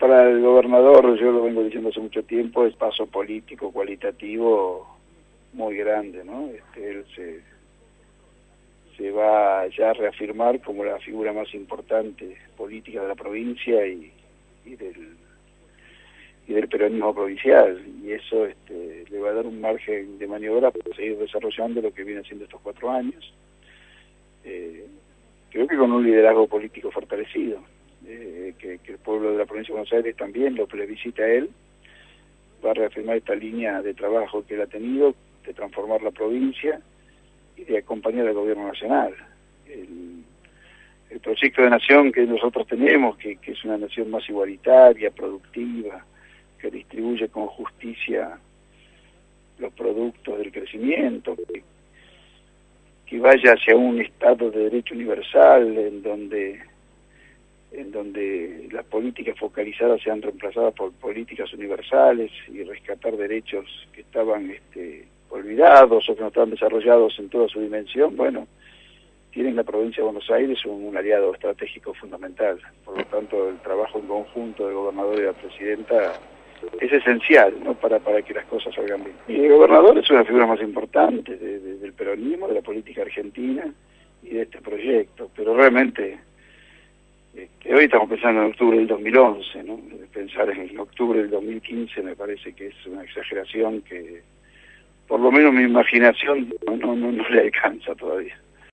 para el gobernador, yo lo vengo diciendo hace mucho tiempo, es paso político, cualitativo muy grande, ¿no? Este, él se, se va ya a reafirmar como la figura más importante política de la provincia y, y del y del peronismo provincial y eso este, le va a dar un margen de maniobra para seguir desarrollando lo que viene haciendo estos cuatro años. Eh, creo que con un liderazgo político fortalecido, eh, que, el pueblo de la provincia de Buenos Aires también lo plebiscita él, va a reafirmar esta línea de trabajo que él ha tenido, de transformar la provincia y de acompañar al gobierno nacional. El, proyecto de nación que nosotros tenemos, que, que es una nación más igualitaria, productiva, que distribuye con justicia los productos del crecimiento, que, vaya hacia un Estado de derecho universal en donde en donde las políticas focalizadas sean reemplazadas por políticas universales y rescatar derechos que estaban este, olvidados o que no estaban desarrollados en toda su dimensión, bueno, tienen la provincia de Buenos Aires un, aliado estratégico fundamental. Por lo tanto, el trabajo en conjunto del gobernador y de la presidenta es esencial ¿no? para, para que las cosas salgan bien. Y el gobernador es una figura más importante del peronismo, de la política argentina y de este proyecto, pero realmente hoy estamos pensando en octubre del 2011, ¿no? pensar en octubre del 2015 me parece que es una exageración que por lo menos mi imaginación no, no, no le alcanza todavía.